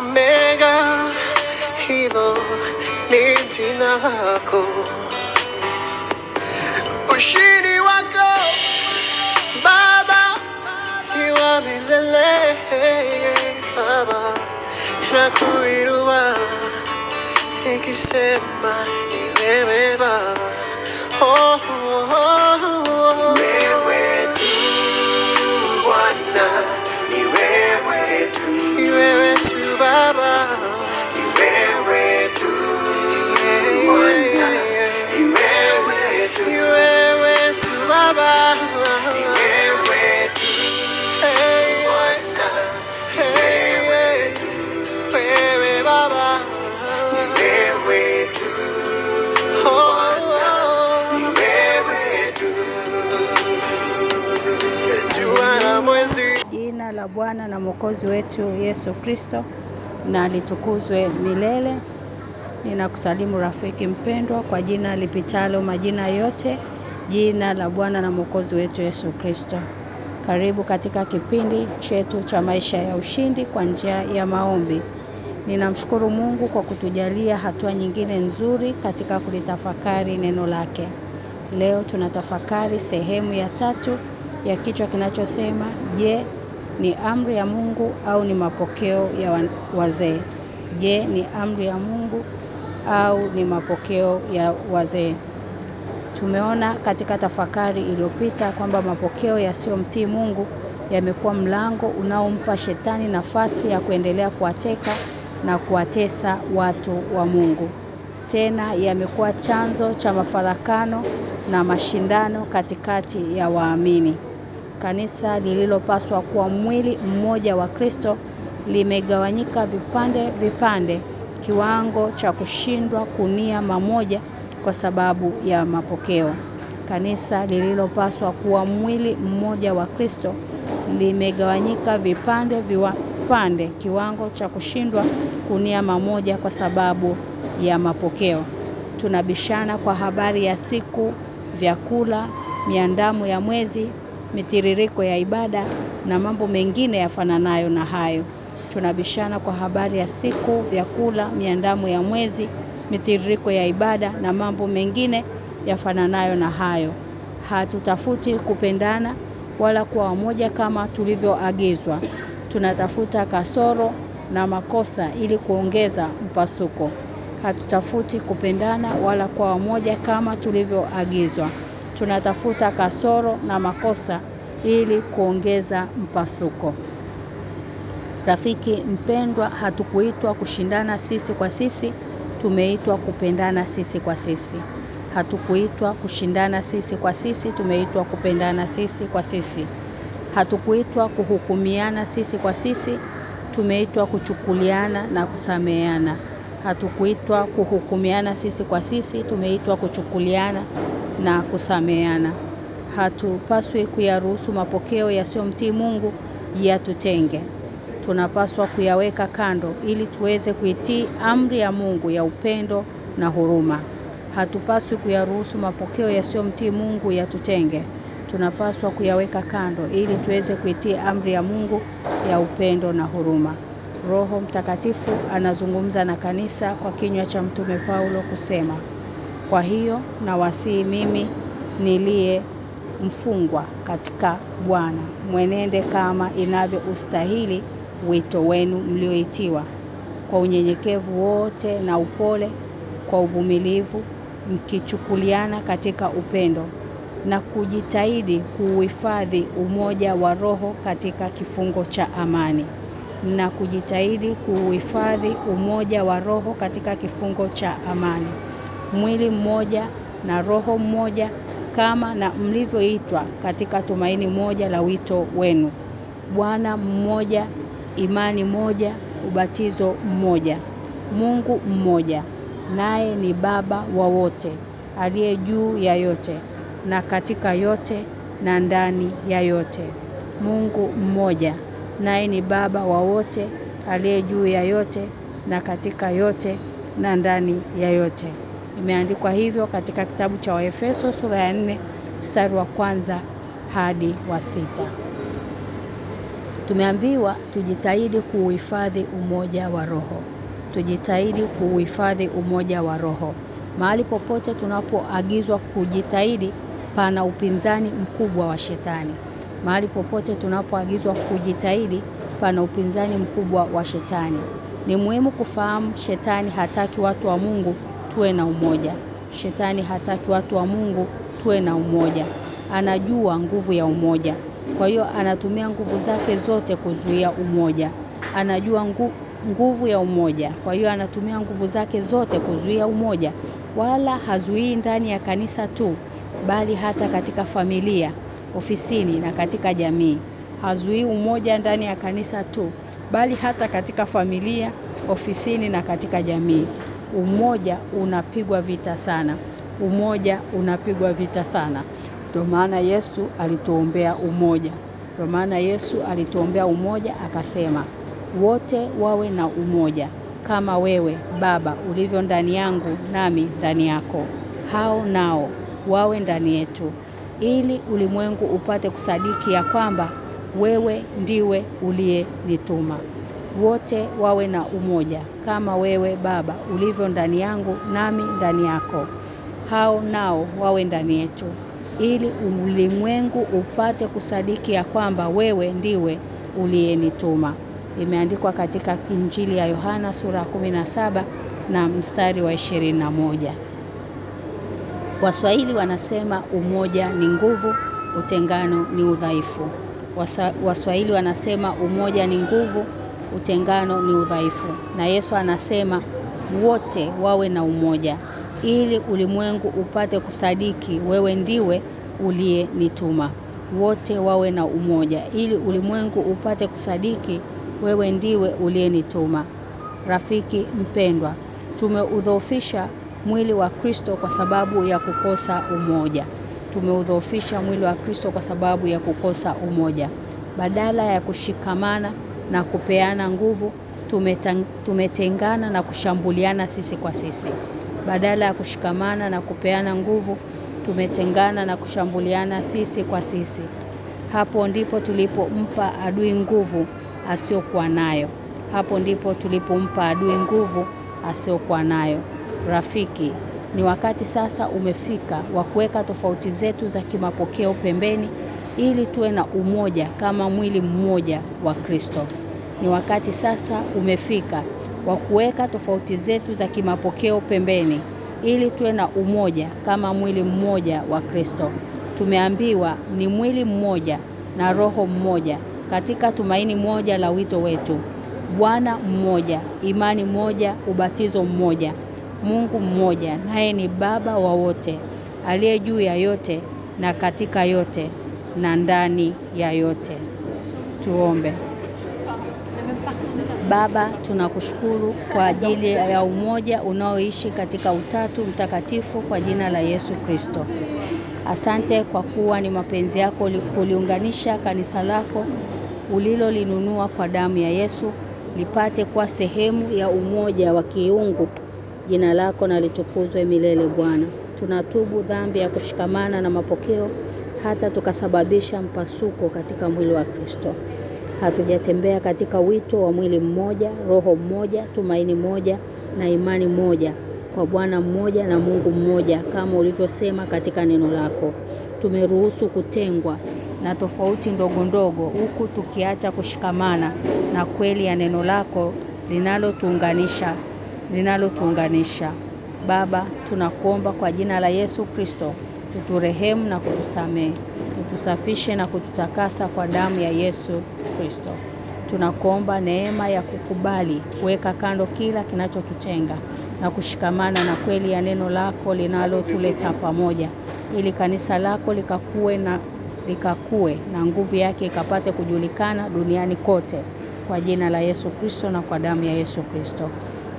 Omega, hilo ni jina lako. Wako Baba ni wa milele Baba, nakuinua nikisema ni wewe Baba. Oh, Mwokozi wetu Yesu Kristo na litukuzwe milele. Ninakusalimu rafiki mpendwa kwa jina lipitalo majina yote, jina la Bwana na Mwokozi wetu Yesu Kristo. Karibu katika kipindi chetu cha maisha ya ushindi kwa njia ya maombi. Ninamshukuru Mungu kwa kutujalia hatua nyingine nzuri katika kulitafakari neno lake. Leo tunatafakari sehemu ya tatu ya kichwa kinachosema je, ni amri ya Mungu au ni mapokeo ya wazee? Je, ni amri ya Mungu au ni mapokeo ya wazee? Tumeona katika tafakari iliyopita kwamba mapokeo yasiyomtii Mungu yamekuwa mlango unaompa shetani nafasi ya kuendelea kuwateka na kuwatesa watu wa Mungu. Tena yamekuwa chanzo cha mafarakano na mashindano katikati ya waamini. Kanisa lililopaswa kuwa mwili mmoja wa Kristo limegawanyika vipande vipande kiwango cha kushindwa kunia mamoja kwa sababu ya mapokeo. Kanisa lililopaswa kuwa mwili mmoja wa Kristo limegawanyika vipande vipande kiwango cha kushindwa kunia mamoja kwa sababu ya mapokeo. Tunabishana kwa habari ya siku, vyakula, miandamo ya mwezi, mitiririko ya ibada na mambo mengine yafananayo na hayo. Tunabishana kwa habari ya siku, vyakula, miandamo ya mwezi, mitiririko ya ibada na mambo mengine yafananayo na hayo. Hatutafuti kupendana wala kuwa wamoja kama tulivyoagizwa. Tunatafuta kasoro na makosa ili kuongeza mpasuko. Hatutafuti kupendana wala kuwa wamoja kama tulivyoagizwa. Tunatafuta kasoro na makosa ili kuongeza mpasuko. Rafiki mpendwa hatukuitwa kushindana sisi kwa sisi, tumeitwa kupendana sisi kwa sisi. Hatukuitwa kushindana sisi kwa sisi, tumeitwa kupendana sisi kwa sisi. Hatukuitwa kuhukumiana sisi kwa sisi, tumeitwa kuchukuliana na kusameheana. Hatukuitwa kuhukumiana sisi kwa sisi, tumeitwa kuchukuliana na kusameana. Hatupaswi kuyaruhusu mapokeo yasiyomtii Mungu yatutenge. Tunapaswa kuyaweka kando ili tuweze kuitii amri ya Mungu ya upendo na huruma. Hatupaswi kuyaruhusu mapokeo yasiyomtii Mungu yatutenge. Tunapaswa kuyaweka kando ili tuweze kuitii amri ya Mungu ya upendo na huruma. Roho Mtakatifu anazungumza na kanisa kwa kinywa cha mtume Paulo kusema, kwa hiyo nawasihi mimi niliye mfungwa katika Bwana. Mwenende kama inavyoustahili wito wenu mlioitiwa. Kwa unyenyekevu wote na upole kwa uvumilivu mkichukuliana katika upendo na kujitahidi kuuhifadhi umoja wa roho katika kifungo cha amani na kujitahidi kuuhifadhi umoja wa roho katika kifungo cha amani mwili mmoja na roho mmoja kama na mlivyoitwa katika tumaini moja la wito wenu. Bwana mmoja imani moja ubatizo mmoja. Mungu mmoja naye ni baba wa wote aliye juu ya yote na katika yote na ndani ya yote. Mungu mmoja naye ni baba wa wote aliye juu ya yote na katika yote na ndani ya yote Imeandikwa hivyo katika kitabu cha Waefeso sura ya 4 mstari wa kwanza hadi wa sita. Tumeambiwa tujitahidi kuuhifadhi umoja wa roho. tujitahidi kuuhifadhi umoja wa roho. Mahali popote tunapoagizwa kujitahidi pana upinzani mkubwa wa shetani. Mahali popote tunapoagizwa kujitahidi pana upinzani mkubwa wa shetani. Ni muhimu kufahamu shetani hataki watu wa Mungu tuwe na umoja. Shetani hataki watu wa Mungu tuwe na umoja. Anajua nguvu ya umoja. Kwa hiyo anatumia nguvu zake zote kuzuia umoja. Anajua ngu, nguvu ya umoja. Kwa hiyo anatumia nguvu zake zote kuzuia umoja. Wala hazuii ndani ya kanisa tu, bali hata katika familia, ofisini na katika jamii. Hazuii umoja ndani ya kanisa tu, bali hata katika familia, ofisini na katika jamii. Umoja unapigwa vita sana. Umoja unapigwa vita sana. Ndio maana Yesu alituombea umoja. Ndio maana Yesu alituombea umoja akasema, wote wawe na umoja kama wewe Baba ulivyo ndani yangu nami ndani yako. Hao nao wawe ndani yetu ili ulimwengu upate kusadiki ya kwamba wewe ndiwe uliyenituma. Wote wawe na umoja kama wewe Baba ulivyo ndani yangu nami ndani yako. Hao nao wawe ndani yetu ili ulimwengu upate kusadiki ya kwamba wewe ndiwe uliyenituma. Imeandikwa katika Injili ya Yohana sura 17 na mstari wa 21. Waswahili wanasema umoja ni nguvu, utengano ni udhaifu. Waswahili wanasema umoja ni nguvu, utengano ni udhaifu. Na Yesu anasema wote wawe na umoja ili ulimwengu upate kusadiki wewe ndiwe uliyenituma. Wote wawe na umoja ili ulimwengu upate kusadiki wewe ndiwe uliyenituma. Rafiki mpendwa, tumeudhoofisha mwili wa Kristo kwa sababu ya kukosa umoja. Tumeudhoofisha mwili wa Kristo kwa sababu ya kukosa umoja. Badala ya kushikamana na kupeana nguvu, tumetengana na kushambuliana sisi kwa sisi. Badala ya kushikamana na kupeana nguvu, tumetengana na kushambuliana sisi kwa sisi. Hapo ndipo tulipompa adui nguvu asiyokuwa nayo. Hapo ndipo tulipompa adui nguvu asiyokuwa nayo. Rafiki, ni wakati sasa umefika wa kuweka tofauti zetu za kimapokeo pembeni ili tuwe na umoja kama mwili mmoja wa Kristo. Ni wakati sasa umefika wa kuweka tofauti zetu za kimapokeo pembeni ili tuwe na umoja kama mwili mmoja wa Kristo. Tumeambiwa ni mwili mmoja na roho mmoja katika tumaini moja la wito wetu. Bwana mmoja, imani moja, ubatizo mmoja. Mungu mmoja, naye ni baba wa wote, aliye juu ya yote na katika yote na ndani ya yote. Tuombe. Baba, tunakushukuru kwa ajili ya umoja unaoishi katika utatu mtakatifu kwa jina la Yesu Kristo. Asante kwa kuwa ni mapenzi yako kuliunganisha kanisa lako ulilolinunua kwa damu ya Yesu lipate kwa sehemu ya umoja wa kiungu. Jina lako na litukuzwe milele Bwana. Tunatubu dhambi ya kushikamana na mapokeo hata tukasababisha mpasuko katika mwili wa Kristo. Hatujatembea katika wito wa mwili mmoja, roho mmoja, tumaini moja na imani moja kwa Bwana mmoja na Mungu mmoja kama ulivyosema katika neno lako. Tumeruhusu kutengwa na tofauti ndogo ndogo huku tukiacha kushikamana na kweli ya neno lako linalotuunganisha linalotuunganisha. Baba, tunakuomba kwa jina la Yesu Kristo, uturehemu na kutusamehe, utusafishe na kututakasa kwa damu ya Yesu Kristo. Tunakuomba neema ya kukubali kuweka kando kila kinachotutenga na kushikamana na kweli ya neno lako linalotuleta pamoja ili kanisa lako likakue na likakue na nguvu yake ikapate kujulikana duniani kote kwa jina la Yesu Kristo na kwa damu ya Yesu Kristo.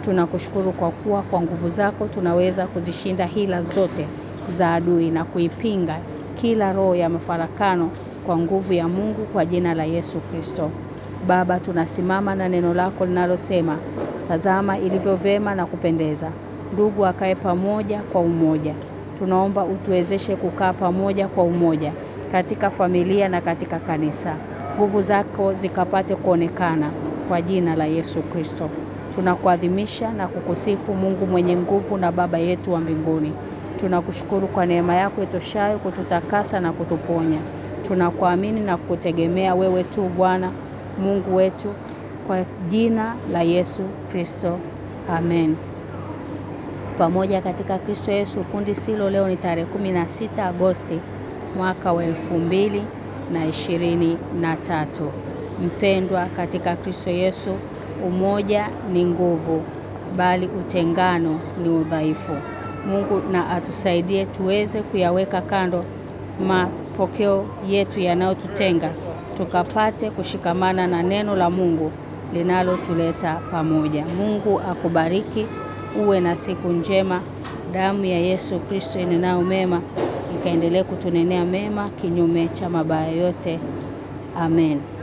Tunakushukuru kwa kuwa kwa nguvu zako tunaweza kuzishinda hila zote za adui na kuipinga kila roho ya mafarakano kwa nguvu ya Mungu kwa jina la Yesu Kristo. Baba tunasimama na neno lako linalosema tazama ilivyo vema na kupendeza ndugu akae pamoja kwa umoja. Tunaomba utuwezeshe kukaa pamoja kwa umoja katika familia na katika kanisa. Nguvu zako zikapate kuonekana kwa jina la Yesu Kristo. Tunakuadhimisha na kukusifu Mungu mwenye nguvu na Baba yetu wa mbinguni. Tunakushukuru kwa neema yako itoshayo kututakasa na kutuponya. Tunakuamini na kukutegemea wewe tu Bwana Mungu wetu kwa jina la Yesu Kristo. Amen. Pamoja katika Kristo Yesu kundi silo leo ni tarehe 16 Agosti mwaka wa na ishirini na tatu. Mpendwa katika Kristo Yesu, umoja ni nguvu, bali utengano ni udhaifu. Mungu na atusaidie tuweze kuyaweka kando mapokeo yetu yanayotutenga tukapate kushikamana na neno la Mungu linalotuleta pamoja. Mungu akubariki uwe na siku njema. Damu ya Yesu Kristo inenayo mema ikaendelee kutunenea mema kinyume cha mabaya yote. Amen.